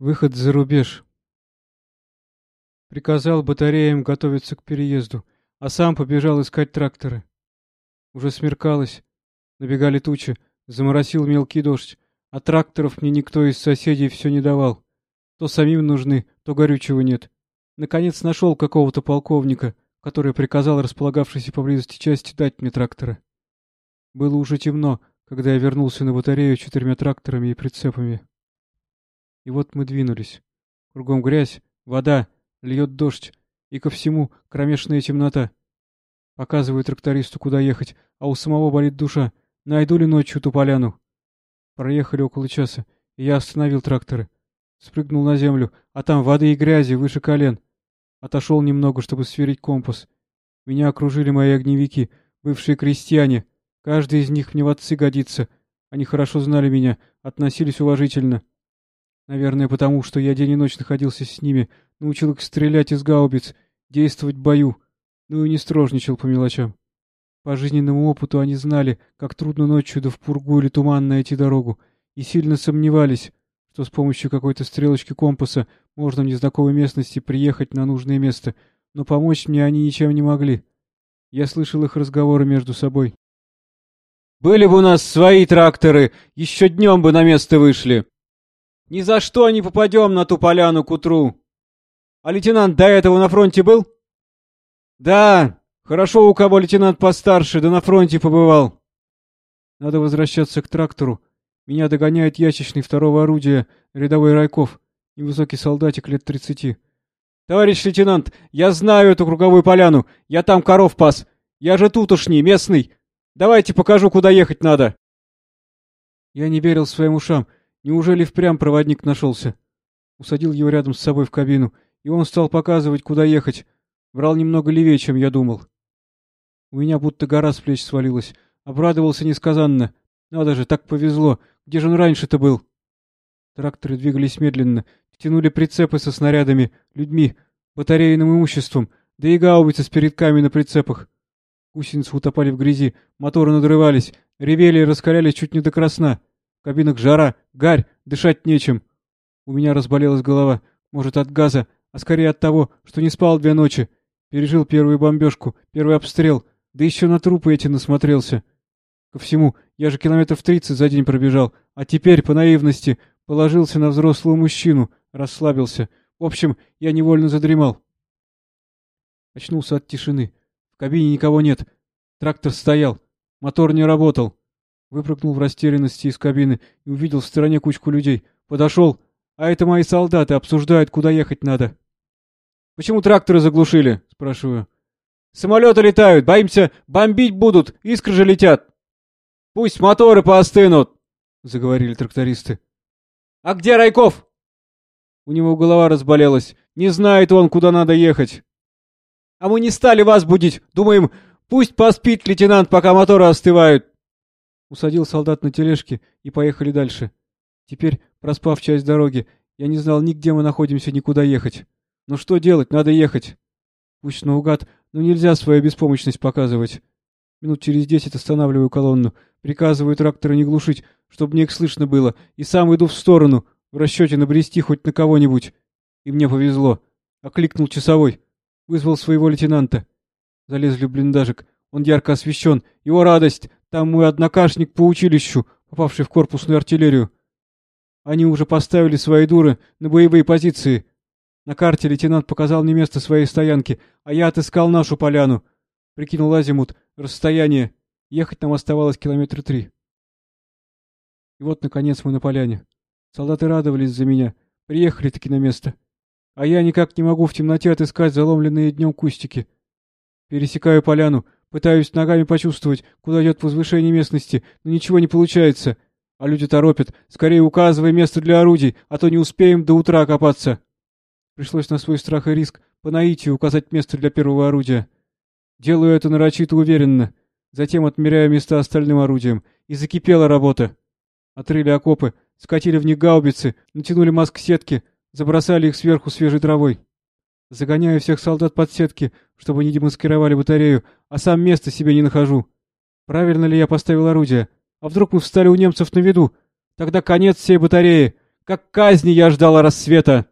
Выход за рубеж. Приказал батареям готовиться к переезду, а сам побежал искать тракторы. Уже смеркалось, набегали тучи, заморосил мелкий дождь, а тракторов мне никто из соседей все не давал. То самим нужны, то горючего нет. Наконец нашел какого-то полковника, который приказал располагавшейся поблизости части дать мне трактора. Было уже темно, когда я вернулся на батарею четырьмя тракторами и прицепами. И вот мы двинулись. Кругом грязь, вода, льет дождь, и ко всему кромешная темнота. Показываю трактористу, куда ехать, а у самого болит душа. Найду ли ночью ту поляну? Проехали около часа, и я остановил тракторы. Спрыгнул на землю, а там воды и грязи выше колен. Отошел немного, чтобы сверить компас. Меня окружили мои огневики, бывшие крестьяне. Каждый из них мне в отцы годится. Они хорошо знали меня, относились уважительно. Наверное, потому что я день и ночь находился с ними, научил их стрелять из гаубиц, действовать в бою, ну и не строжничал по мелочам. По жизненному опыту они знали, как трудно ночью да в пургу или туман найти дорогу, и сильно сомневались, что с помощью какой-то стрелочки компаса можно в незнакомой местности приехать на нужное место, но помочь мне они ничем не могли. Я слышал их разговоры между собой. «Были бы у нас свои тракторы, еще днем бы на место вышли!» Ни за что не попадем на ту поляну к утру. А лейтенант до этого на фронте был? Да, хорошо у кого лейтенант постарше, да на фронте побывал. Надо возвращаться к трактору. Меня догоняет ящичный второго орудия, рядовой Райков, невысокий солдатик лет тридцати. Товарищ лейтенант, я знаю эту круговую поляну, я там коров пас. Я же тутошний, местный. Давайте покажу, куда ехать надо. Я не верил своим ушам. Неужели впрямь проводник нашелся? Усадил его рядом с собой в кабину, и он стал показывать, куда ехать. Брал немного левее, чем я думал. У меня будто гора с плеч свалилась. Обрадовался несказанно. Надо же, так повезло. Где же он раньше-то был? Тракторы двигались медленно, тянули прицепы со снарядами, людьми, батарейным имуществом, да и гаубицы с передками на прицепах. Гусеницы утопали в грязи, моторы надрывались, ревели и раскалялись чуть не до красна. В кабинах жара, гарь, дышать нечем. У меня разболелась голова, может, от газа, а скорее от того, что не спал две ночи. Пережил первую бомбежку, первый обстрел, да еще на трупы эти насмотрелся. Ко всему, я же километров тридцать за день пробежал, а теперь, по наивности, положился на взрослого мужчину, расслабился. В общем, я невольно задремал. Очнулся от тишины. В кабине никого нет. Трактор стоял. Мотор не работал. Выпрыгнул в растерянности из кабины и увидел в стороне кучку людей. Подошел. А это мои солдаты обсуждают, куда ехать надо. «Почему тракторы заглушили?» — спрашиваю. «Самолеты летают, боимся, бомбить будут, искры же летят. Пусть моторы поостынут!» — заговорили трактористы. «А где Райков?» У него голова разболелась. Не знает он, куда надо ехать. «А мы не стали вас будить. Думаем, пусть поспит лейтенант, пока моторы остывают. Усадил солдат на тележке и поехали дальше. Теперь, проспав часть дороги, я не знал ни где мы находимся, ни куда ехать. Но что делать, надо ехать. Пусть наугад, но нельзя свою беспомощность показывать. Минут через десять останавливаю колонну, приказываю тракторы не глушить, чтобы мне их слышно было, и сам иду в сторону, в расчете набрести хоть на кого-нибудь. И мне повезло. Окликнул часовой. Вызвал своего лейтенанта. Залезли в блиндажик. Он ярко освещен. Его радость. Там мой однокашник по училищу, попавший в корпусную артиллерию. Они уже поставили свои дуры на боевые позиции. На карте лейтенант показал мне место своей стоянки, а я отыскал нашу поляну. Прикинул азимут, расстояние. Ехать нам оставалось километра три. И вот, наконец, мы на поляне. Солдаты радовались за меня. Приехали-таки на место. А я никак не могу в темноте отыскать заломленные днем кустики. Пересекаю поляну, Пытаюсь ногами почувствовать, куда идет возвышение местности, но ничего не получается. А люди торопят. Скорее указывай место для орудий, а то не успеем до утра копаться. Пришлось на свой страх и риск по наитию указать место для первого орудия. Делаю это нарочито уверенно. Затем отмеряю места остальным орудиям. И закипела работа. Отрыли окопы, скатили в них гаубицы, натянули маск-сетки, забросали их сверху свежей травой. Загоняю всех солдат под сетки, чтобы не демаскировали батарею, а сам места себе не нахожу. Правильно ли я поставил орудие? А вдруг мы встали у немцев на виду? Тогда конец всей батареи. как казни я ждал рассвета.